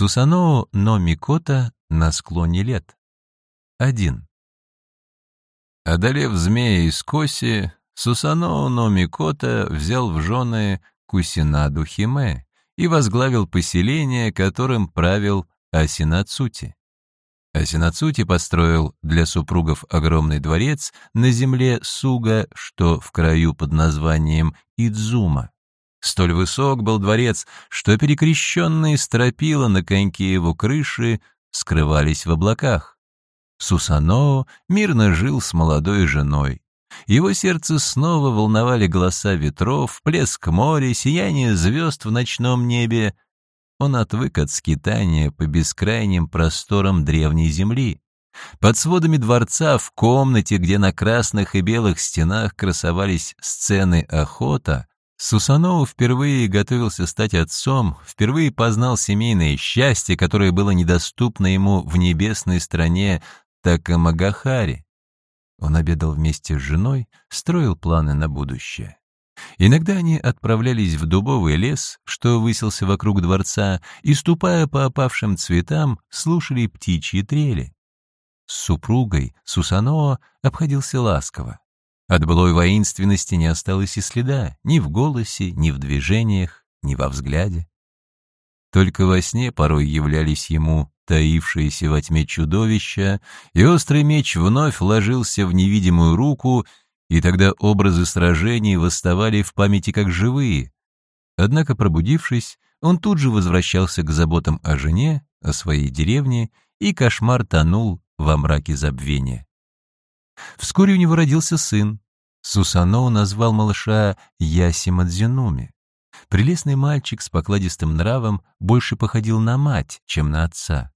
Сусаноу но Микота на склоне лет. 1. Одолев змея из коси, Сусаноу но Микота взял в жены Кусинаду Химе и возглавил поселение, которым правил Асинацути. Асинацути построил для супругов огромный дворец на земле Суга, что в краю под названием Идзума. Столь высок был дворец, что перекрещенные стропила на коньке его крыши скрывались в облаках. Сусано мирно жил с молодой женой. Его сердце снова волновали голоса ветров, плеск моря, сияние звезд в ночном небе. Он отвык от скитания по бескрайним просторам древней земли. Под сводами дворца, в комнате, где на красных и белых стенах красовались сцены охота, Сусанову впервые готовился стать отцом, впервые познал семейное счастье, которое было недоступно ему в небесной стране Такамагахари. Он обедал вместе с женой, строил планы на будущее. Иногда они отправлялись в дубовый лес, что высился вокруг дворца, и, ступая по опавшим цветам, слушали птичьи трели. С супругой Сусаноа обходился ласково. От былой воинственности не осталось и следа ни в голосе, ни в движениях, ни во взгляде. Только во сне порой являлись ему таившиеся во тьме чудовища, и острый меч вновь ложился в невидимую руку, и тогда образы сражений восставали в памяти как живые. Однако, пробудившись, он тут же возвращался к заботам о жене, о своей деревне, и кошмар тонул во мраке забвения. Вскоре у него родился сын. Сусаноу назвал малыша Ясимадзинуми. Прелестный мальчик с покладистым нравом больше походил на мать, чем на отца.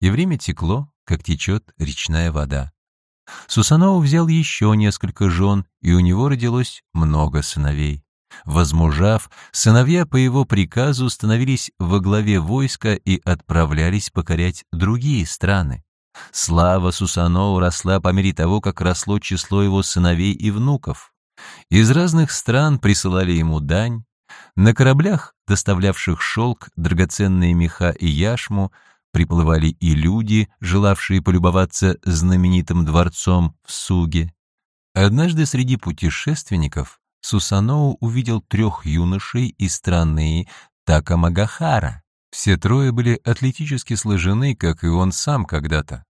И время текло, как течет речная вода. Сусаноу взял еще несколько жен, и у него родилось много сыновей. Возмужав, сыновья по его приказу становились во главе войска и отправлялись покорять другие страны. Слава Сусаноу росла по мере того, как росло число его сыновей и внуков. Из разных стран присылали ему дань. На кораблях, доставлявших шелк, драгоценные меха и яшму, приплывали и люди, желавшие полюбоваться знаменитым дворцом в Суге. Однажды среди путешественников Сусаноу увидел трех юношей из страны Такамагахара. Все трое были атлетически сложены, как и он сам когда-то.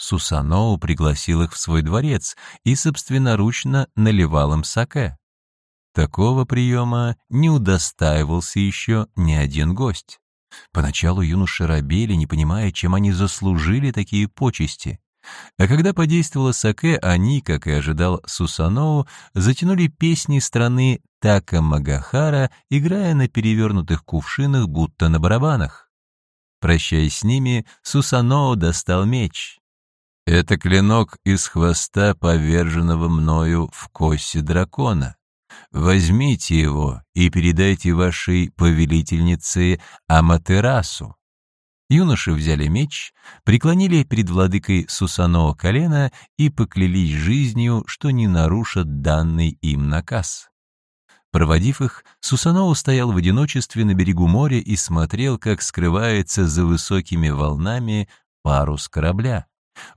Сусаноу пригласил их в свой дворец и собственноручно наливал им саке. Такого приема не удостаивался еще ни один гость. Поначалу юноши робели, не понимая, чем они заслужили такие почести. А когда подействовало саке, они, как и ожидал Сусаноу, затянули песни страны Така Магахара, играя на перевернутых кувшинах, будто на барабанах. Прощаясь с ними, Сусаноу достал меч. Это клинок из хвоста поверженного мною в косе дракона. Возьмите его и передайте вашей повелительнице Аматерасу. Юноши взяли меч, преклонили перед владыкой Сусаноа колено и поклялись жизнью, что не нарушат данный им наказ. Проводив их, Сусаноу стоял в одиночестве на берегу моря и смотрел, как скрывается за высокими волнами парус корабля.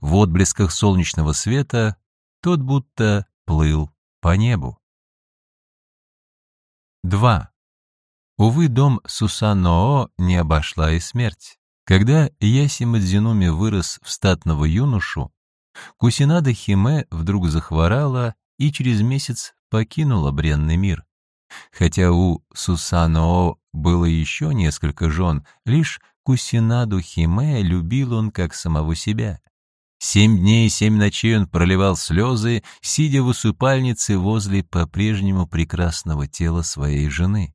В отблесках солнечного света тот будто плыл по небу. 2. Увы, дом Сусаноо не обошла и смерть. Когда Яси Мадзинуми вырос в статного юношу, Кусинада Химе вдруг захворала и через месяц покинула бренный мир. Хотя у Сусаноо было еще несколько жен, лишь Кусинаду Химе любил он как самого себя. Семь дней и семь ночей он проливал слезы, сидя в усыпальнице возле по-прежнему прекрасного тела своей жены.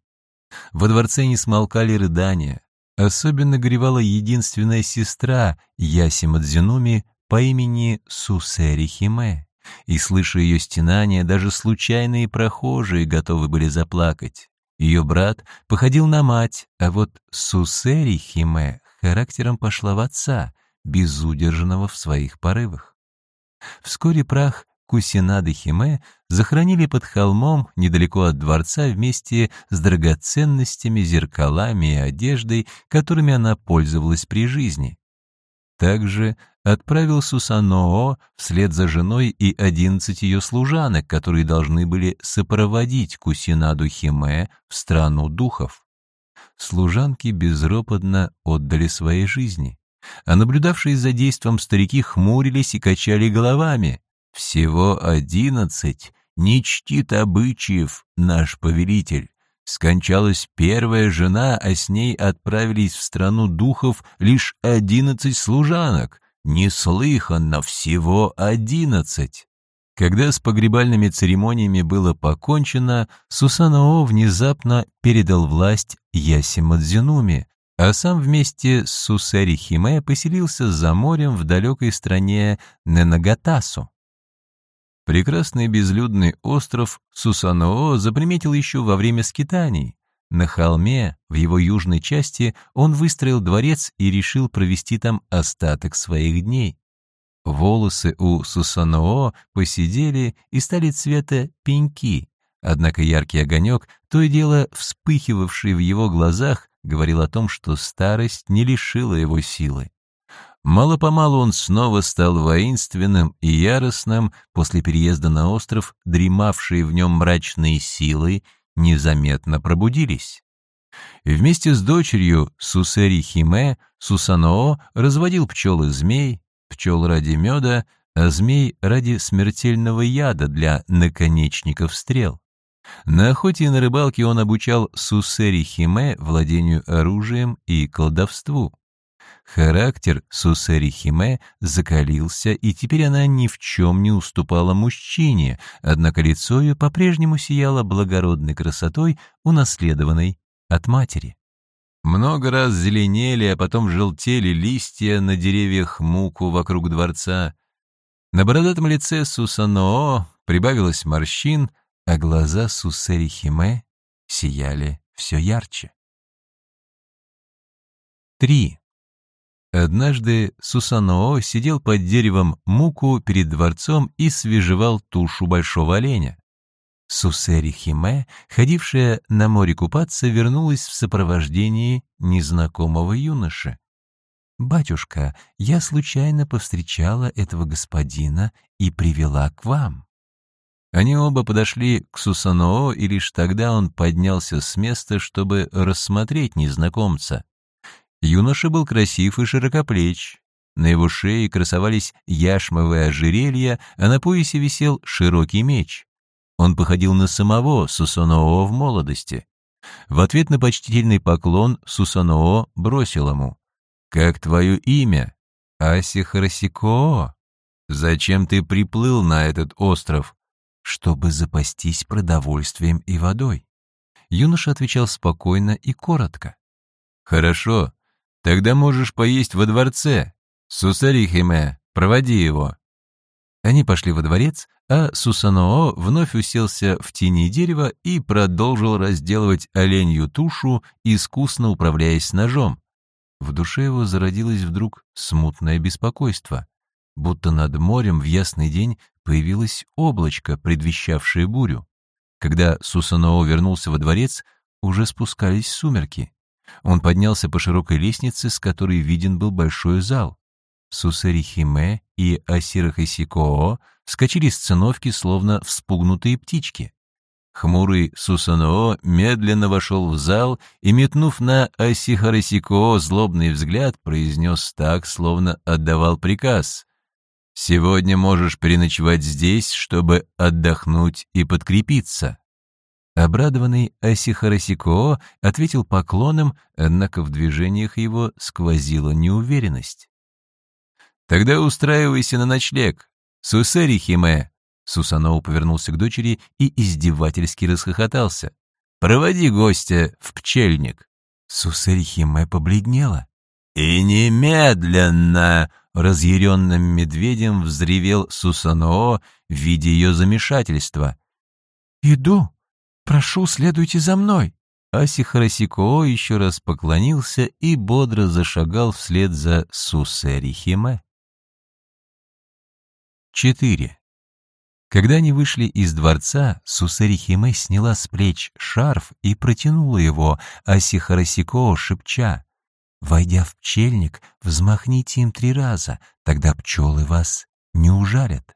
Во дворце не смолкали рыдания. Особенно горевала единственная сестра Яси Мадзинуми по имени Сусери Химе. И, слыша ее стенания, даже случайные прохожие готовы были заплакать. Ее брат походил на мать, а вот Сусери Химе характером пошла в отца — безудержного в своих порывах. Вскоре прах Кусинады Химе захоронили под холмом недалеко от дворца вместе с драгоценностями, зеркалами и одеждой, которыми она пользовалась при жизни. Также отправил Сусаноо вслед за женой и одиннадцать ее служанок, которые должны были сопроводить Кусинаду Химе в страну духов. Служанки безропотно отдали свои жизни, а наблюдавшие за действом старики хмурились и качали головами. «Всего одиннадцать, не чтит обычаев наш повелитель». Скончалась первая жена, а с ней отправились в страну духов лишь одиннадцать служанок. Неслыханно, всего одиннадцать. Когда с погребальными церемониями было покончено, Сусанао внезапно передал власть Ясимадзинуми, а сам вместе с Сусери Химе поселился за морем в далекой стране Ненагатасу. Прекрасный безлюдный остров Сусаноо заприметил еще во время скитаний. На холме, в его южной части, он выстроил дворец и решил провести там остаток своих дней. Волосы у Сусаноо посидели и стали цвета пеньки, однако яркий огонек, то и дело вспыхивавший в его глазах, говорил о том, что старость не лишила его силы. Мало-помалу он снова стал воинственным и яростным, после переезда на остров дремавшие в нем мрачные силы незаметно пробудились. Вместе с дочерью Сусери Химе Сусаноо разводил пчел и змей, пчел ради меда, а змей ради смертельного яда для наконечников стрел. На охоте и на рыбалке он обучал Сусери Химе владению оружием и колдовству. Характер Сусери Химе закалился, и теперь она ни в чем не уступала мужчине, однако лицо ее по-прежнему сияло благородной красотой, унаследованной от матери. Много раз зеленели, а потом желтели листья на деревьях муку вокруг дворца. На бородатом лице Сусаноо прибавилось морщин, а глаза Сусери Химе сияли все ярче. 3. Однажды Сусаноо сидел под деревом муку перед дворцом и свежевал тушу большого оленя. Сусери Химе, ходившая на море купаться, вернулась в сопровождении незнакомого юноши. «Батюшка, я случайно повстречала этого господина и привела к вам». Они оба подошли к Сусаноо, и лишь тогда он поднялся с места, чтобы рассмотреть незнакомца. Юноша был красив и широкоплеч. На его шее красовались яшмовые ожерелья, а на поясе висел широкий меч. Он походил на самого Сусаноо в молодости. В ответ на почтительный поклон Сусаноо бросил ему. «Как твое имя?» «Аси Харасикоо». «Зачем ты приплыл на этот остров?» «Чтобы запастись продовольствием и водой». Юноша отвечал спокойно и коротко. «Хорошо, Тогда можешь поесть во дворце. Сусарихиме, проводи его». Они пошли во дворец, а Сусаноо вновь уселся в тени дерева и продолжил разделывать оленью тушу, искусно управляясь ножом. В душе его зародилось вдруг смутное беспокойство, будто над морем в ясный день появилось облачко, предвещавшее бурю. Когда Сусаноо вернулся во дворец, уже спускались сумерки. Он поднялся по широкой лестнице, с которой виден был большой зал. Сусерихиме и Асирахисикоо вскочили с циновки, словно вспугнутые птички. Хмурый Сусаноо медленно вошел в зал и, метнув на Асихарасикоо злобный взгляд, произнес так, словно отдавал приказ. «Сегодня можешь переночевать здесь, чтобы отдохнуть и подкрепиться». Обрадованный Асихарасикоо ответил поклоном, однако в движениях его сквозила неуверенность. «Тогда устраивайся на ночлег. Сусери Химе!» Сусаноу повернулся к дочери и издевательски расхохотался. «Проводи гостя в пчельник!» Сусери Химе побледнела. «И немедленно!» — разъяренным медведем взревел Сусаноо, видя ее замешательство. «Иду!» «Прошу, следуйте за мной!» Аси Харасико еще раз поклонился и бодро зашагал вслед за Сусери Химе. 4. Когда они вышли из дворца, Сусери Химе сняла с плеч шарф и протянула его, а Сихарасико шепча. «Войдя в пчельник, взмахните им три раза, тогда пчелы вас не ужалят».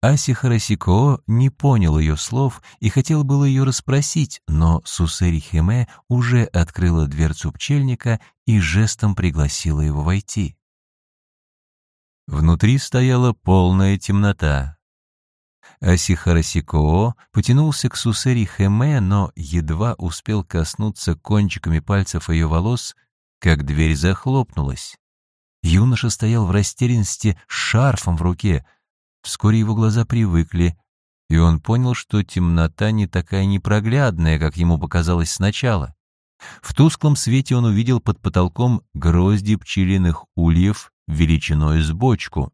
Аси Харасико не понял ее слов и хотел было ее расспросить, но Сусери Химе уже открыла дверцу пчельника и жестом пригласила его войти. Внутри стояла полная темнота. Асихарасикоо потянулся к Сусери Хэме, но едва успел коснуться кончиками пальцев ее волос, как дверь захлопнулась. Юноша стоял в растерянности с шарфом в руке. Вскоре его глаза привыкли, и он понял, что темнота не такая непроглядная, как ему показалось сначала. В тусклом свете он увидел под потолком грозди пчелиных ульев величиной с бочку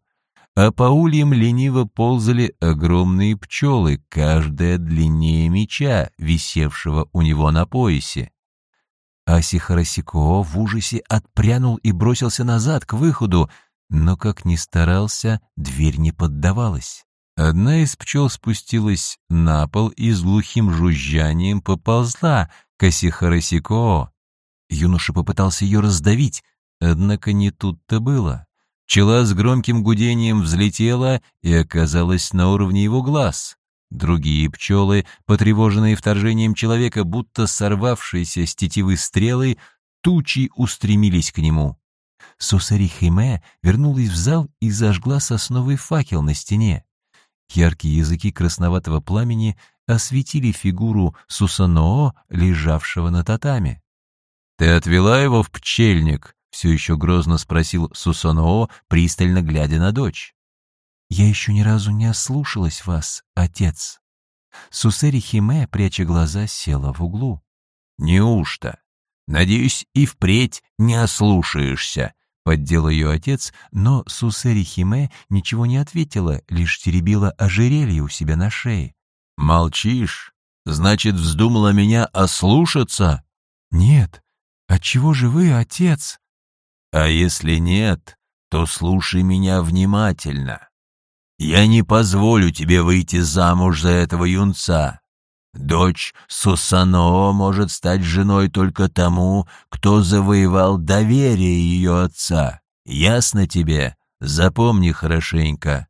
а по ульям лениво ползали огромные пчелы, каждая длиннее меча, висевшего у него на поясе. Аси Харасико в ужасе отпрянул и бросился назад, к выходу, но, как ни старался, дверь не поддавалась. Одна из пчел спустилась на пол и с глухим жужжанием поползла к Асихарасико. Юноша попытался ее раздавить, однако не тут-то было. Пчела с громким гудением взлетела и оказалась на уровне его глаз. Другие пчелы, потревоженные вторжением человека, будто сорвавшиеся с тетивы стрелы, тучи устремились к нему. Сусари Химе вернулась в зал и зажгла сосновый факел на стене. Яркие языки красноватого пламени осветили фигуру Сусаноо, лежавшего на татаме. «Ты отвела его в пчельник», все еще грозно спросил Сусаноо, пристально глядя на дочь. «Я еще ни разу не ослушалась вас, отец». Сусери Химе, пряча глаза, села в углу. «Неужто? Надеюсь, и впредь не ослушаешься», — поддел ее отец, но Сусери Химе ничего не ответила, лишь теребила ожерелье у себя на шее. «Молчишь? Значит, вздумала меня ослушаться?» «Нет. Отчего же вы, отец?» А если нет, то слушай меня внимательно. Я не позволю тебе выйти замуж за этого юнца. Дочь Сусаноо может стать женой только тому, кто завоевал доверие ее отца. Ясно тебе? Запомни хорошенько.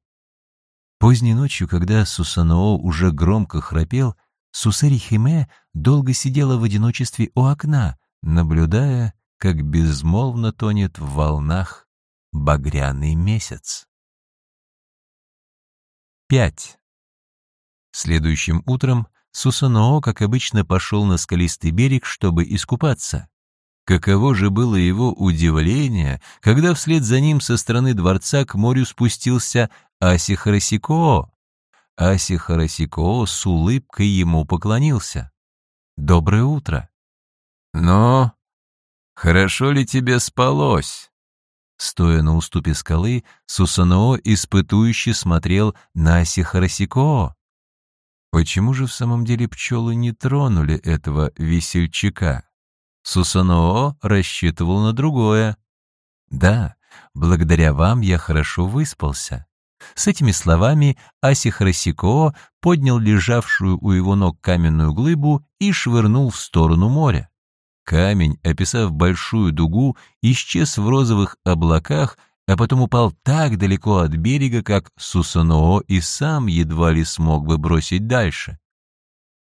Поздней ночью, когда Сусаноо уже громко храпел, Сусери Химе долго сидела в одиночестве у окна, наблюдая, как безмолвно тонет в волнах багряный месяц. 5. Следующим утром Сусаноо, как обычно, пошел на скалистый берег, чтобы искупаться. Каково же было его удивление, когда вслед за ним со стороны дворца к морю спустился Аси Харасико. Аси Харасико с улыбкой ему поклонился. «Доброе утро!» «Но «Хорошо ли тебе спалось?» Стоя на уступе скалы, Сусаноо испытующе смотрел на Асихарасико. Почему же в самом деле пчелы не тронули этого весельчака? Сусаноо рассчитывал на другое. «Да, благодаря вам я хорошо выспался». С этими словами Асихарасико поднял лежавшую у его ног каменную глыбу и швырнул в сторону моря. Камень, описав большую дугу, исчез в розовых облаках, а потом упал так далеко от берега, как Сусаноо и сам едва ли смог бы бросить дальше.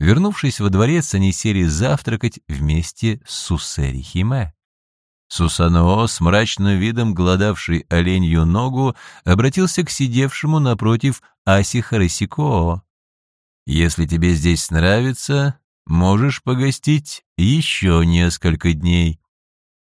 Вернувшись во дворец, они сели завтракать вместе с Сусери Химе. Сусаноо, с мрачным видом гладавший оленью ногу, обратился к сидевшему напротив Аси Харисикоо. «Если тебе здесь нравится, Можешь погостить еще несколько дней».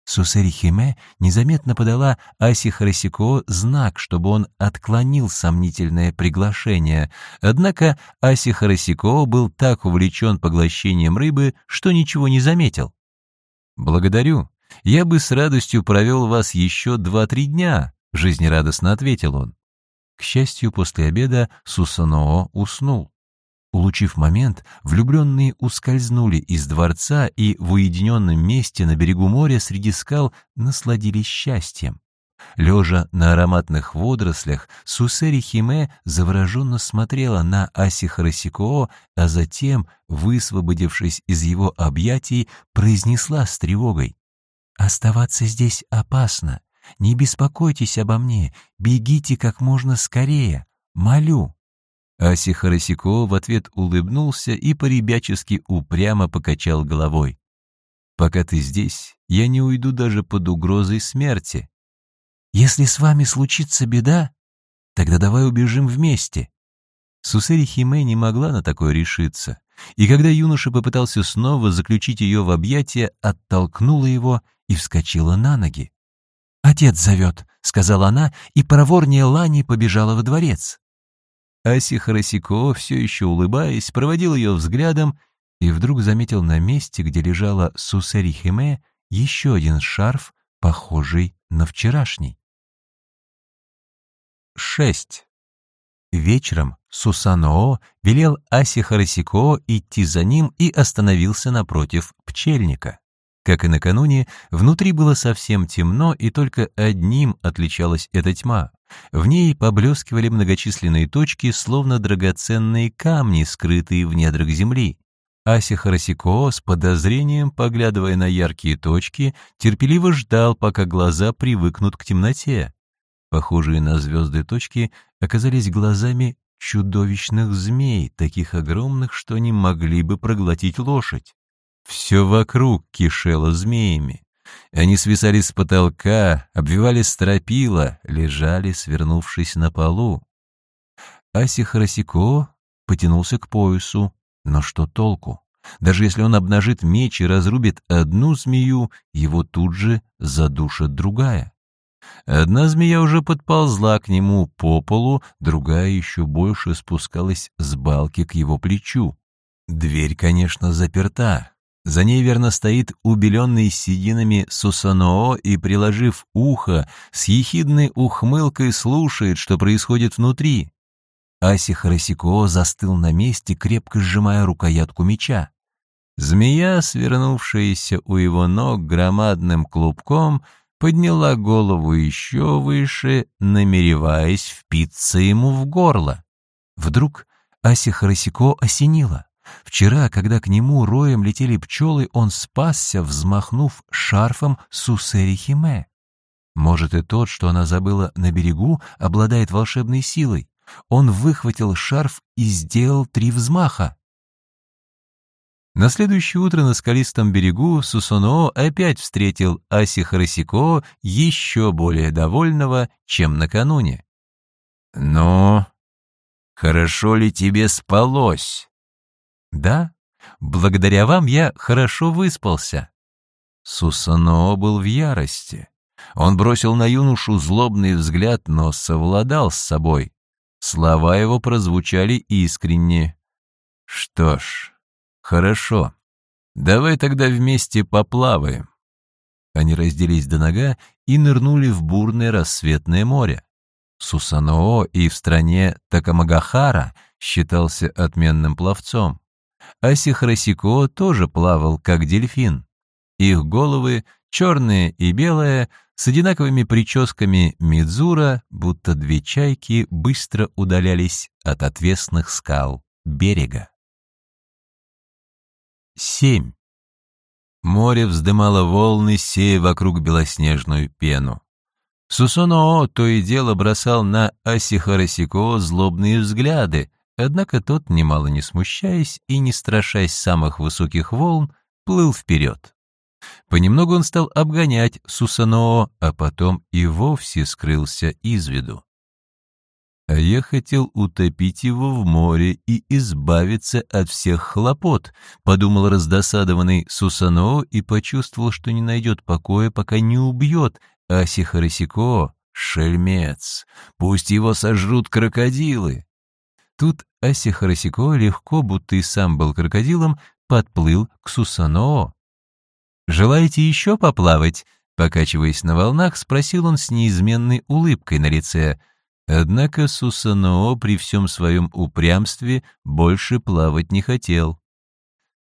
Сусери Химе незаметно подала Аси Харасико знак, чтобы он отклонил сомнительное приглашение. Однако Аси Харасико был так увлечен поглощением рыбы, что ничего не заметил. «Благодарю. Я бы с радостью провел вас еще два-три дня», — жизнерадостно ответил он. К счастью, после обеда Сусаноо уснул. Улучив момент, влюбленные ускользнули из дворца и в уединенном месте на берегу моря среди скал насладились счастьем. Лежа на ароматных водорослях, Сусери Химе завороженно смотрела на Аси Харасикоо, а затем, высвободившись из его объятий, произнесла с тревогой. «Оставаться здесь опасно. Не беспокойтесь обо мне. Бегите как можно скорее. Молю». Аси Харасико в ответ улыбнулся и поребячески упрямо покачал головой. «Пока ты здесь, я не уйду даже под угрозой смерти. Если с вами случится беда, тогда давай убежим вместе». Сусери Химе не могла на такое решиться, и когда юноша попытался снова заключить ее в объятия, оттолкнула его и вскочила на ноги. «Отец зовет», — сказала она, и проворнее Лани побежала во дворец. Аси Харасико, все еще улыбаясь, проводил ее взглядом и вдруг заметил на месте, где лежала Сусари Химе, еще один шарф, похожий на вчерашний. 6. Вечером Сусаноо велел Аси Харасико идти за ним и остановился напротив пчельника. Как и накануне, внутри было совсем темно, и только одним отличалась эта тьма. В ней поблескивали многочисленные точки, словно драгоценные камни, скрытые в недрах земли. Ася Харасико с подозрением, поглядывая на яркие точки, терпеливо ждал, пока глаза привыкнут к темноте. Похожие на звезды точки оказались глазами чудовищных змей, таких огромных, что они могли бы проглотить лошадь. Все вокруг кишело змеями. Они свисали с потолка, обвивали стропила, лежали, свернувшись на полу. Аси Харасико потянулся к поясу, но что толку? Даже если он обнажит меч и разрубит одну змею, его тут же задушит другая. Одна змея уже подползла к нему по полу, другая еще больше спускалась с балки к его плечу. Дверь, конечно, заперта, за ней верно стоит убеленный сединами Сусаноо и, приложив ухо, с ехидной ухмылкой слушает, что происходит внутри. Аси Харасико застыл на месте, крепко сжимая рукоятку меча. Змея, свернувшаяся у его ног громадным клубком, подняла голову еще выше, намереваясь впиться ему в горло. Вдруг Аси Харасико осенило. Вчера, когда к нему роем летели пчелы, он спасся, взмахнув шарфом Сусери Химе. Может, и тот, что она забыла на берегу, обладает волшебной силой. Он выхватил шарф и сделал три взмаха. На следующее утро на скалистом берегу Сусуно опять встретил Аси Харасико еще более довольного, чем накануне. «Ну, хорошо ли тебе спалось?» Да, благодаря вам я хорошо выспался. Сусано был в ярости. Он бросил на юношу злобный взгляд, но совладал с собой. Слова его прозвучали искренне. «Что ж, хорошо. Давай тогда вместе поплаваем». Они разделись до нога и нырнули в бурное рассветное море. Сусаноо и в стране Такамагахара считался отменным пловцом. Харасико тоже плавал, как дельфин. Их головы, черные и белые, с одинаковыми прическами Мидзура, будто две чайки, быстро удалялись от отвесных скал берега. 7. Море вздымало волны, сея вокруг белоснежную пену. Сусоноо то и дело бросал на Асихарасико злобные взгляды, Однако тот, немало не смущаясь и не страшась самых высоких волн, плыл вперед. Понемногу он стал обгонять Сусаноо, а потом и вовсе скрылся из виду. А я хотел утопить его в море и избавиться от всех хлопот, подумал раздосадованный Сусаноо и почувствовал, что не найдет покоя, пока не убьет Аси Харасико, шельмец. Пусть его сожрут крокодилы. Тут Аси легко, будто и сам был крокодилом, подплыл к Сусаноо. «Желаете еще поплавать?» Покачиваясь на волнах, спросил он с неизменной улыбкой на лице. Однако Сусаноо при всем своем упрямстве больше плавать не хотел.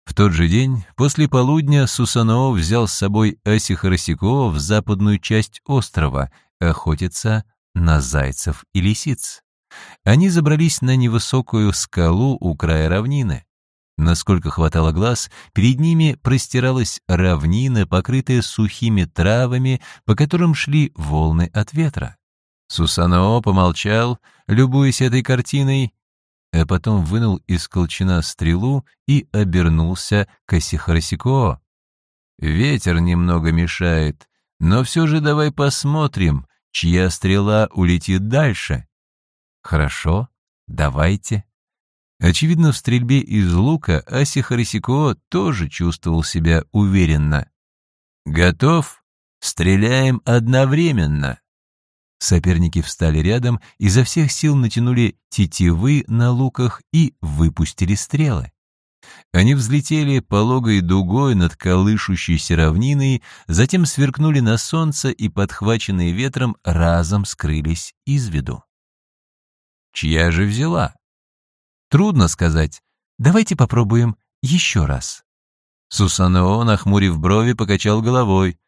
В тот же день, после полудня, Сусаноо взял с собой Асихарасико в западную часть острова охотиться на зайцев и лисиц. Они забрались на невысокую скалу у края равнины. Насколько хватало глаз, перед ними простиралась равнина, покрытая сухими травами, по которым шли волны от ветра. Сусаноо помолчал, любуясь этой картиной, а потом вынул из колчана стрелу и обернулся к Асихарасико. «Ветер немного мешает, но все же давай посмотрим, чья стрела улетит дальше». «Хорошо, давайте». Очевидно, в стрельбе из лука Асихарасико тоже чувствовал себя уверенно. «Готов? Стреляем одновременно!» Соперники встали рядом, изо всех сил натянули тетивы на луках и выпустили стрелы. Они взлетели пологой дугой над колышущейся равниной, затем сверкнули на солнце и, подхваченные ветром, разом скрылись из виду. Чья же взяла? Трудно сказать. Давайте попробуем еще раз. Сусанео, нахмурив брови, покачал головой.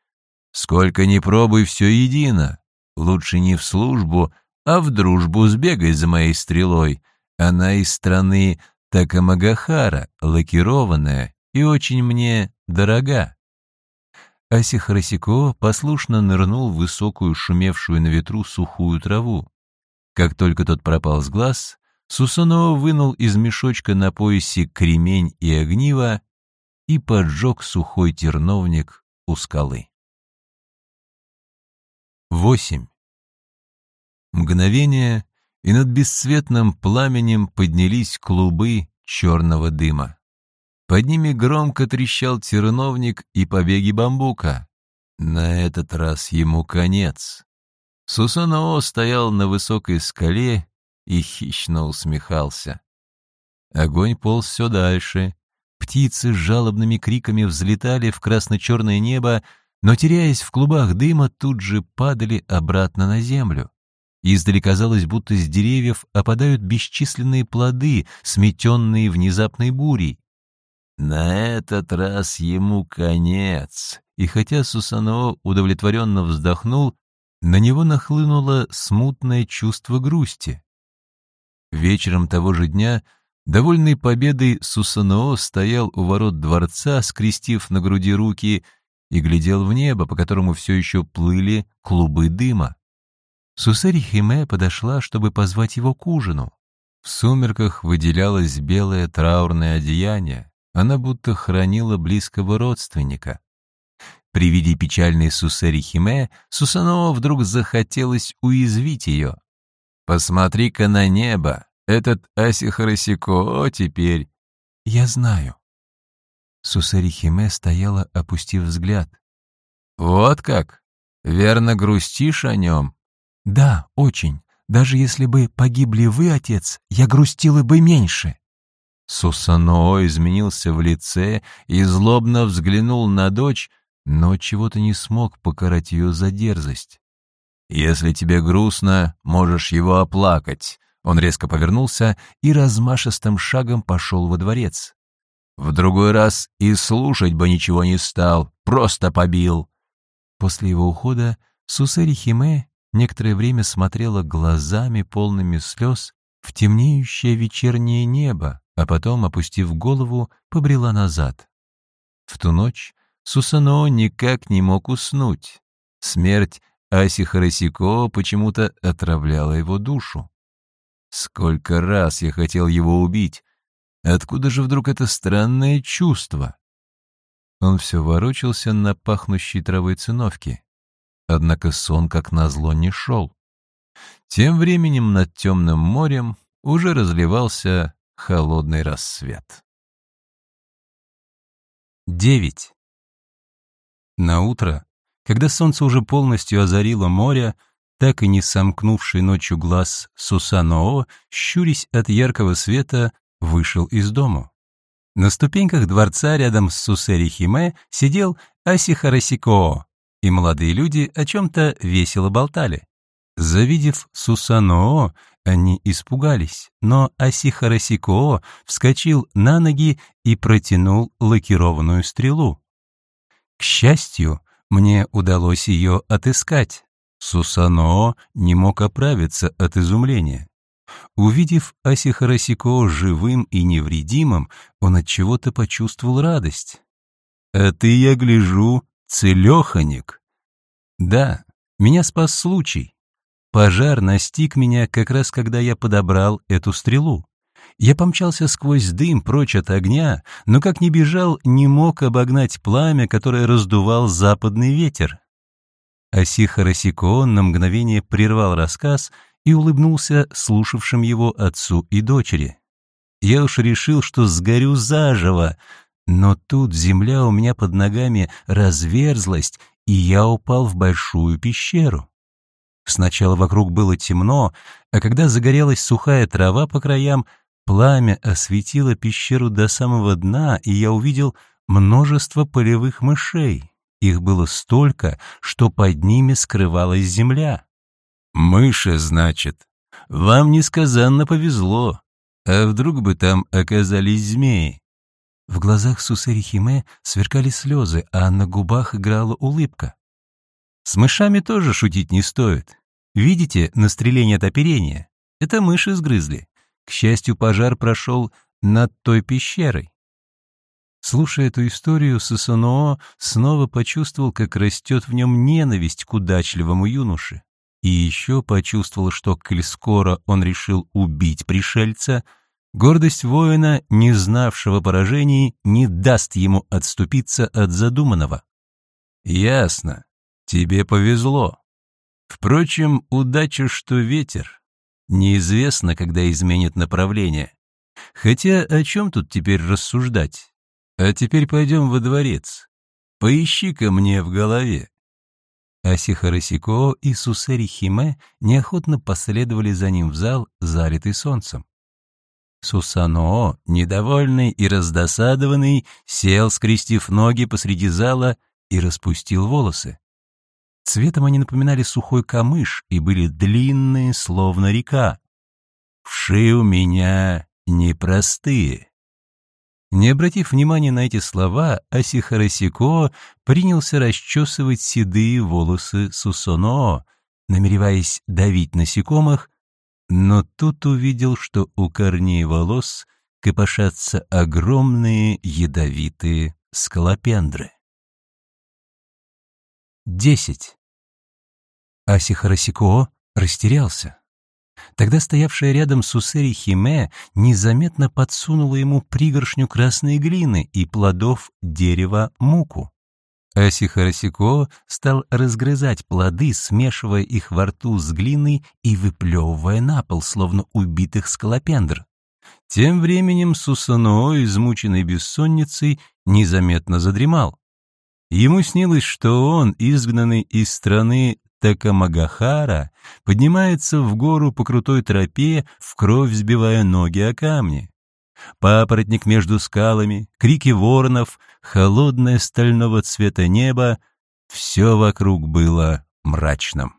Сколько ни пробуй, все едино. Лучше не в службу, а в дружбу сбегай за моей стрелой. Она из страны Такамагахара, лакированная и очень мне дорога. Асихарасико послушно нырнул в высокую, шумевшую на ветру сухую траву. Как только тот пропал с глаз, Сусанова вынул из мешочка на поясе кремень и огниво и поджег сухой терновник у скалы. 8. Мгновение, и над бесцветным пламенем поднялись клубы черного дыма. Под ними громко трещал терновник и побеги бамбука. На этот раз ему конец. Сусаноо стоял на высокой скале и хищно усмехался. Огонь полз все дальше. Птицы с жалобными криками взлетали в красно-черное небо, но, теряясь в клубах дыма, тут же падали обратно на землю. Издали казалось, будто с деревьев опадают бесчисленные плоды, сметенные внезапной бурей. На этот раз ему конец, и хотя Сусано удовлетворенно вздохнул, на него нахлынуло смутное чувство грусти. Вечером того же дня, довольный победой, Сусаноо стоял у ворот дворца, скрестив на груди руки — и глядел в небо, по которому все еще плыли клубы дыма. Сусари Химе подошла, чтобы позвать его к ужину. В сумерках выделялось белое траурное одеяние, она будто хранила близкого родственника. При виде печальной Сусари Химе Сусанова вдруг захотелось уязвить ее. «Посмотри-ка на небо! Этот Асихарасико теперь...» «Я знаю», Сусарихиме стояла, опустив взгляд. «Вот как? Верно грустишь о нем?» «Да, очень. Даже если бы погибли вы, отец, я грустила бы меньше». Сусаноо изменился в лице и злобно взглянул на дочь, но чего-то не смог покарать ее за дерзость. «Если тебе грустно, можешь его оплакать». Он резко повернулся и размашистым шагом пошел во дворец. В другой раз и слушать бы ничего не стал, просто побил. После его ухода Сусери Химе некоторое время смотрела глазами, полными слез, в темнеющее вечернее небо, а потом, опустив голову, побрела назад. В ту ночь Сусано никак не мог уснуть. Смерть Аси Харасико почему-то отравляла его душу. Сколько раз я хотел его убить, Откуда же вдруг это странное чувство? Он все ворочался на пахнущей травой циновке. Однако сон, как назло, не шел. Тем временем над темным морем уже разливался холодный рассвет. 9. На утро, когда солнце уже полностью озарило море, так и не сомкнувший ночью глаз Сусаноо, щурясь от яркого света, вышел из дому. На ступеньках дворца рядом с Сусери Химе сидел Асихарасикоо, и молодые люди о чем-то весело болтали. Завидев Сусаноо, Они испугались, но Асихарасикоо вскочил на ноги и протянул лакированную стрелу. К счастью, мне удалось ее отыскать. Сусаноо не мог оправиться от изумления. Увидев Асихарасико живым и невредимым, он от чего-то почувствовал радость. «А ты, я гляжу, целеханик». «Да, меня спас случай. Пожар настиг меня как раз когда я подобрал эту стрелу. Я помчался сквозь дым прочь от огня, но как ни бежал, не мог обогнать пламя, которое раздувал западный ветер. Асиха Росикоон на мгновение прервал рассказ и улыбнулся слушавшим его отцу и дочери. Я уж решил, что сгорю заживо, но тут земля у меня под ногами разверзлась, и я упал в большую пещеру. Сначала вокруг было темно, а когда загорелась сухая трава по краям, пламя осветило пещеру до самого дна, и я увидел множество полевых мышей. Их было столько, что под ними скрывалась земля. «Мыши, значит. Вам несказанно повезло. А вдруг бы там оказались змеи?» В глазах Сусери Химе сверкали слезы, а на губах играла улыбка. «С мышами тоже шутить не стоит. Видите настреление от оперения? Это мыши сгрызли. К счастью, пожар прошел над той пещерой. Слушая эту историю, Сусаноо снова почувствовал, как растет в нем ненависть к удачливому юноше. И еще почувствовал, что, коль скоро он решил убить пришельца, гордость воина, не знавшего поражений, не даст ему отступиться от задуманного. «Ясно. Тебе повезло. Впрочем, удача, что ветер. Неизвестно, когда изменит направление. Хотя о чем тут теперь рассуждать? А теперь пойдем во дворец. Поищи-ка мне в голове. Асихарасико и Сусери Химе неохотно последовали за ним в зал, залитый солнцем. Сусаноо, недовольный и раздосадованный, сел, скрестив ноги посреди зала и распустил волосы. Цветом они напоминали сухой камыш и были длинные, словно река. «Вши у меня непростые». Не обратив внимания на эти слова, Асихарасико принялся расчесывать седые волосы Сусоно, намереваясь давить насекомых, но тут увидел, что у корней волос копошатся огромные ядовитые скалопендры. Десять. Асихарасико растерялся. Тогда стоявшая рядом Сусери Химе незаметно подсунула ему пригоршню красной глины и плодов дерева муку. Асихарасико стал разгрызать плоды, смешивая их во рту с глиной и выплевывая на пол, словно убитых скалопендр. Тем временем Сусаноо, измученный бессонницей, незаметно задремал. Ему снилось, что он, изгнанный из страны Такамагахара поднимается в гору по крутой тропе, в кровь сбивая ноги о камни. Папоротник между скалами, крики воронов, холодное стального цвета небо — все вокруг было мрачным.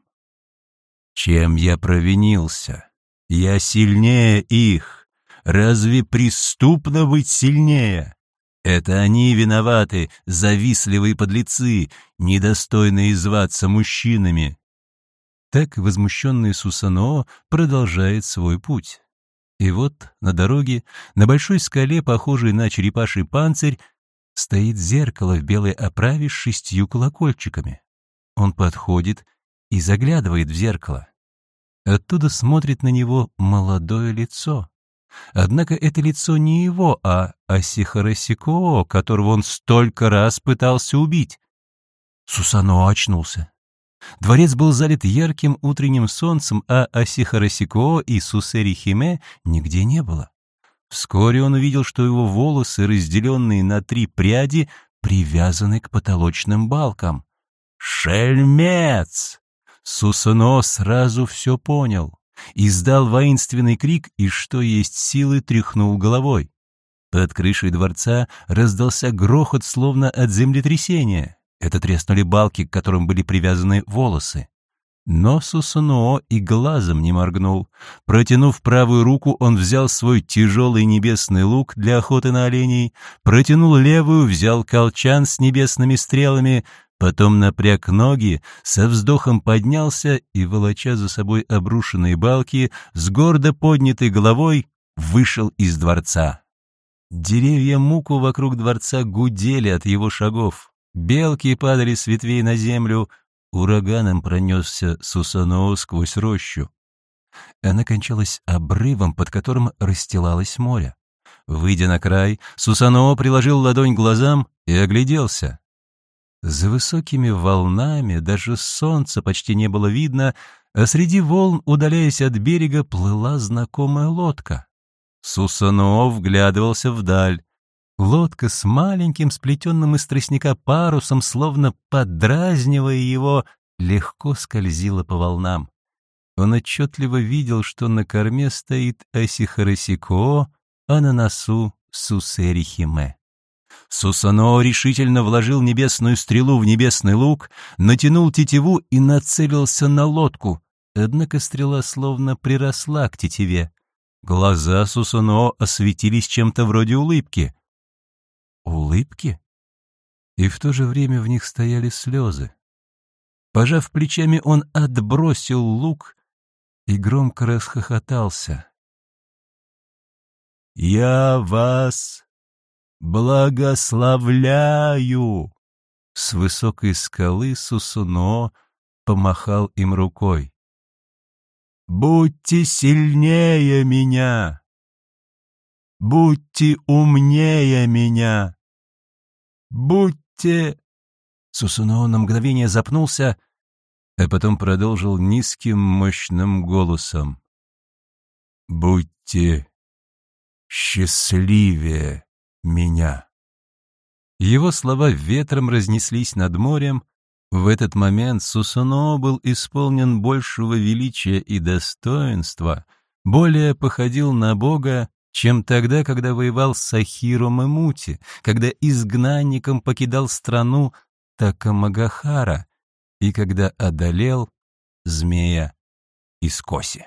Чем я провинился? Я сильнее их. Разве преступно быть сильнее? Это они виноваты, завистливые подлецы, недостойные зваться мужчинами. Так возмущенный Сусаноо продолжает свой путь. И вот на дороге, на большой скале, похожей на черепаший панцирь, стоит зеркало в белой оправе с шестью колокольчиками. Он подходит и заглядывает в зеркало. Оттуда смотрит на него молодое лицо. Однако это лицо не его, а Асихарасико, которого он столько раз пытался убить. Сусано очнулся. Дворец был залит ярким утренним солнцем, а Асихарасико и Сусери Химе нигде не было. Вскоре он увидел, что его волосы, разделенные на три пряди, привязаны к потолочным балкам. «Шельмец!» Сусано сразу все понял издал воинственный крик и, что есть силы, тряхнул головой. Под крышей дворца раздался грохот, словно от землетрясения. Это треснули балки, к которым были привязаны волосы. Но Сусаноо и глазом не моргнул. Протянув правую руку, он взял свой тяжелый небесный лук для охоты на оленей, протянул левую, взял колчан с небесными стрелами, потом напряг ноги, со вздохом поднялся и, волоча за собой обрушенные балки, с гордо поднятой головой вышел из дворца. Деревья муку вокруг дворца гудели от его шагов. Белки падали с ветвей на землю, Ураганом пронесся Сусаноо сквозь рощу. Она кончалась обрывом, под которым расстилалось море. Выйдя на край, Сусаноо приложил ладонь к глазам и огляделся. За высокими волнами даже солнца почти не было видно, а среди волн, удаляясь от берега, плыла знакомая лодка. Сусаноо вглядывался вдаль. Лодка с маленьким сплетенным из тростника парусом, словно подразнивая его, легко скользила по волнам. Он отчетливо видел, что на корме стоит Асихарасико, а на носу Сусерихиме. Сусано решительно вложил небесную стрелу в небесный лук, натянул тетиву и нацелился на лодку. Однако стрела словно приросла к тетиве. Глаза Сусано осветились чем-то вроде улыбки улыбки, и в то же время в них стояли слезы. Пожав плечами, он отбросил лук и громко расхохотался. «Я вас благословляю!» С высокой скалы Сусуно помахал им рукой. «Будьте сильнее меня! Будьте умнее меня! Будьте...» Сусуно на мгновение запнулся, а потом продолжил низким мощным голосом. «Будьте счастливее меня». Его слова ветром разнеслись над морем. В этот момент Сусуно был исполнен большего величия и достоинства, более походил на Бога, чем тогда, когда воевал с Сахиром и Мути, когда изгнанником покидал страну Такамагахара и когда одолел змея из Коси.